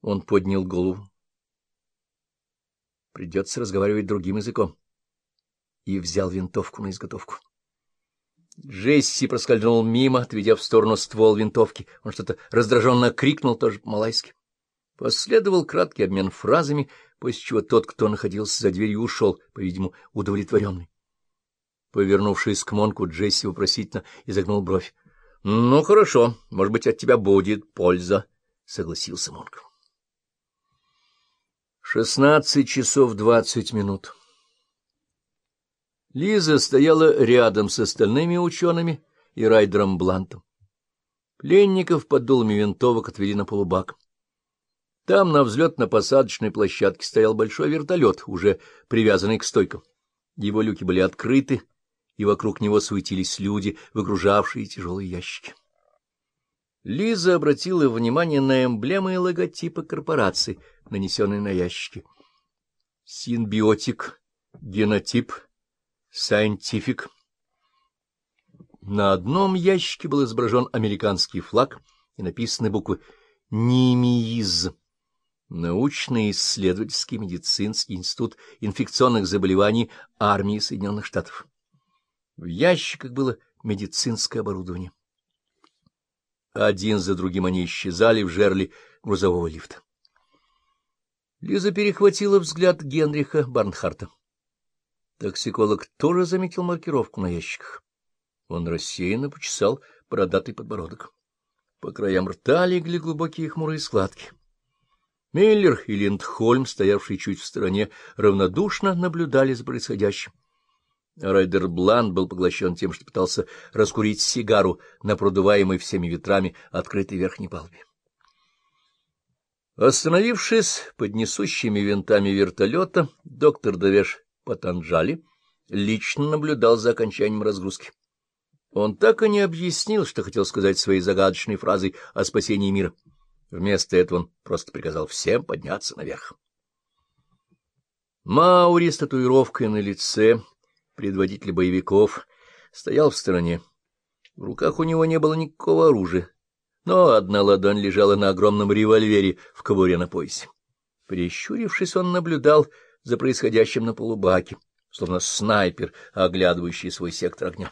Он поднял голову. Придется разговаривать другим языком. И взял винтовку на изготовку. Джесси проскользнул мимо, отведя в сторону ствол винтовки. Он что-то раздраженно крикнул, тоже по-малайски. Последовал краткий обмен фразами, после чего тот, кто находился за дверью, ушел, по-видимому, удовлетворенный. Повернувшись к Монку, Джесси вопросительно изогнул бровь. — Ну, хорошо, может быть, от тебя будет польза, — согласился Монк. Шестнадцать часов двадцать минут. Лиза стояла рядом с остальными учеными и Райдером Блантом. Пленников под дулами винтовок отвели на полубак. Там на взлетно-посадочной площадке стоял большой вертолет, уже привязанный к стойкам. Его люки были открыты, и вокруг него суетились люди, выгружавшие тяжелые ящики. Лиза обратила внимание на эмблемы и логотипы корпорации, нанесенные на ящики. Синбиотик, генотип, сайентифик. На одном ящике был изображен американский флаг и написаны буквы «НИМИИЗ» научно-исследовательский медицинский институт инфекционных заболеваний армии Соединенных Штатов. В ящиках было медицинское оборудование. Один за другим они исчезали в жерле грузового лифта. Лиза перехватила взгляд Генриха Барнхарта. Токсиколог тоже заметил маркировку на ящиках. Он рассеянно почесал бородатый подбородок. По краям рта легли глубокие хмурые складки. Миллер и Линдхольм, стоявшие чуть в стороне, равнодушно наблюдали за происходящим. Райдер Бланд был поглощен тем, что пытался раскурить сигару на продуваемой всеми ветрами открытой верхней палубе. Остановившись под несущими винтами вертолета, доктор Давеш Патанджали лично наблюдал за окончанием разгрузки. Он так и не объяснил, что хотел сказать своей загадочной фразой о спасении мира. Вместо этого он просто приказал всем подняться наверх. Маури с татуировкой на лице, предводитель боевиков, стоял в стороне. В руках у него не было никакого оружия, но одна ладонь лежала на огромном револьвере в кобуре на поясе. Прищурившись, он наблюдал за происходящим на полубаке, словно снайпер, оглядывающий свой сектор огня.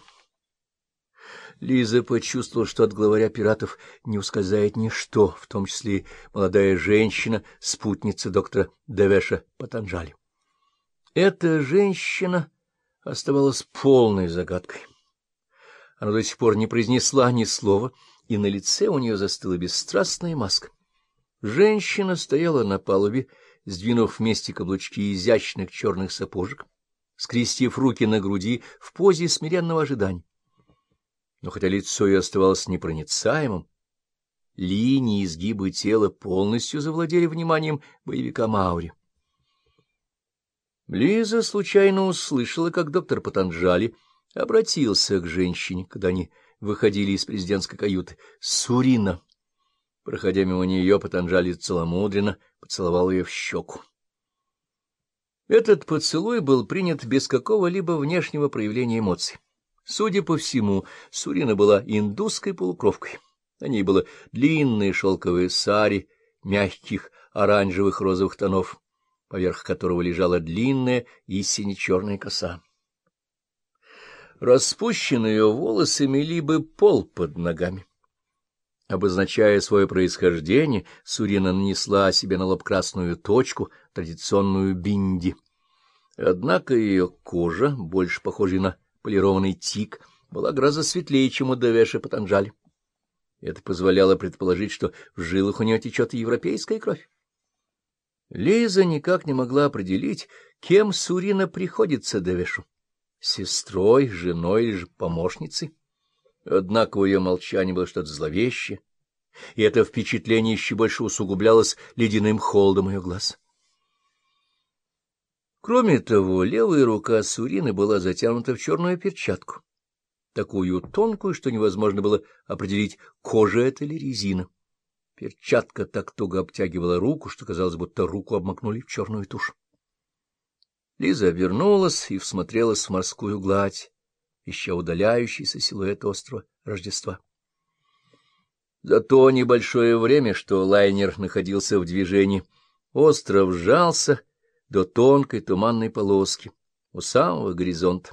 Лиза почувствовала, что от главаря пиратов не ускользает ничто, в том числе и молодая женщина, спутница доктора Девеша Патанджали. Эта женщина оставалась полной загадкой. Она до сих пор не произнесла ни слова, и на лице у нее застыла бесстрастная маска. Женщина стояла на палубе, сдвинув вместе каблучки изящных черных сапожек, скрестив руки на груди в позе смиренного ожидания но хотя лицо ее оставалось непроницаемым, линии изгибы тела полностью завладели вниманием боевика Маури. Лиза случайно услышала, как доктор Патанджали обратился к женщине, когда они выходили из президентской каюты. «Сурина!» Проходя мимо нее, Патанджали целомудренно поцеловал ее в щеку. Этот поцелуй был принят без какого-либо внешнего проявления эмоций. Судя по всему, Сурина была индусской полукровкой. На ней было длинное шелковое сари мягких оранжевых розовых тонов, поверх которого лежала длинная и сине-черная коса. Распущенные волосы мели бы пол под ногами. Обозначая свое происхождение, Сурина нанесла себе на лоб красную точку, традиционную бинди. Однако ее кожа, больше похожая на полированный тик была гораздо светлее, чем у Девеша Патанджали. Это позволяло предположить, что в жилах у нее течет европейская кровь. Лиза никак не могла определить, кем Сурина приходится Девешу — сестрой, женой или же помощницей. Однако у ее молчания было что-то зловещее, и это впечатление еще больше усугублялось ледяным холодом ее глаз. Кроме того, левая рука Сурины была затянута в черную перчатку, такую тонкую, что невозможно было определить, кожа это или резина. Перчатка так туго обтягивала руку, что казалось, будто руку обмакнули в черную тушь. Лиза обернулась и всмотрелась в морскую гладь, ища удаляющийся силуэт острова Рождества. За то небольшое время, что лайнер находился в движении, остров сжался до тонкой туманной полоски у самого горизонта,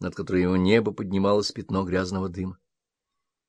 над которой его небо поднималось пятно грязного дыма.